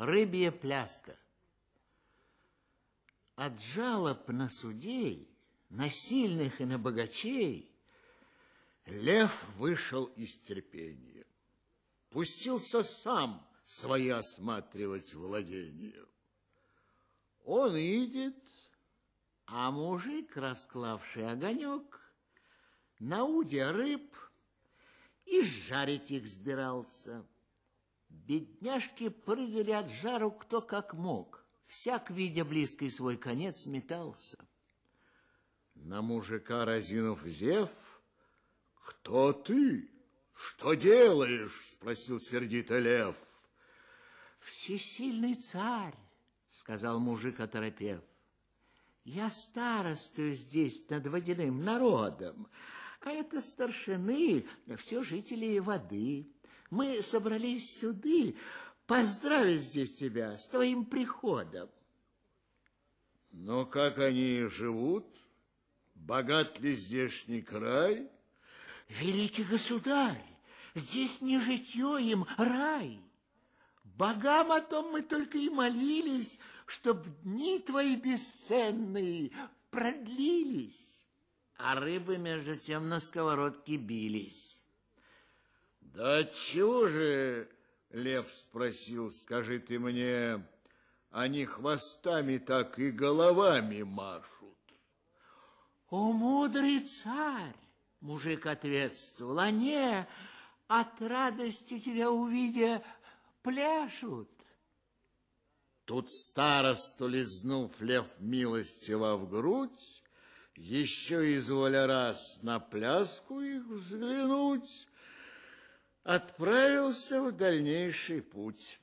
Рыбья пляска. От жалоб на судей, на сильных и на богачей, Лев вышел из терпения. Пустился сам свои осматривать владения. Он идет, а мужик, расклавший огонек, на уде рыб и жарить их сбирался. Бедняжки прыгали от жару кто как мог, всяк, видя близкий свой конец, метался. На мужика разинув зев, «Кто ты? Что делаешь?» — спросил сердито лев. «Всесильный царь», — сказал мужик, оторопев. «Я старостую здесь над водяным народом, а это старшины, все жители воды. Мы собрались сюда поздравить здесь тебя с твоим приходом. Но как они живут? Богат ли здешний край? Великий государь, здесь не житье им, рай. Богам о том мы только и молились, чтоб дни твои бесценные продлились а рыбы между тем на сковородке бились. Да чего же, лев спросил, скажи ты мне, они хвостами так и головами машут? О, мудрый царь, мужик ответствовал, они от радости тебя увидя пляшут. Тут старосту лизнув лев милостиво в грудь, еще изволя раз на пляску их взглянуть, отправился в дальнейший путь.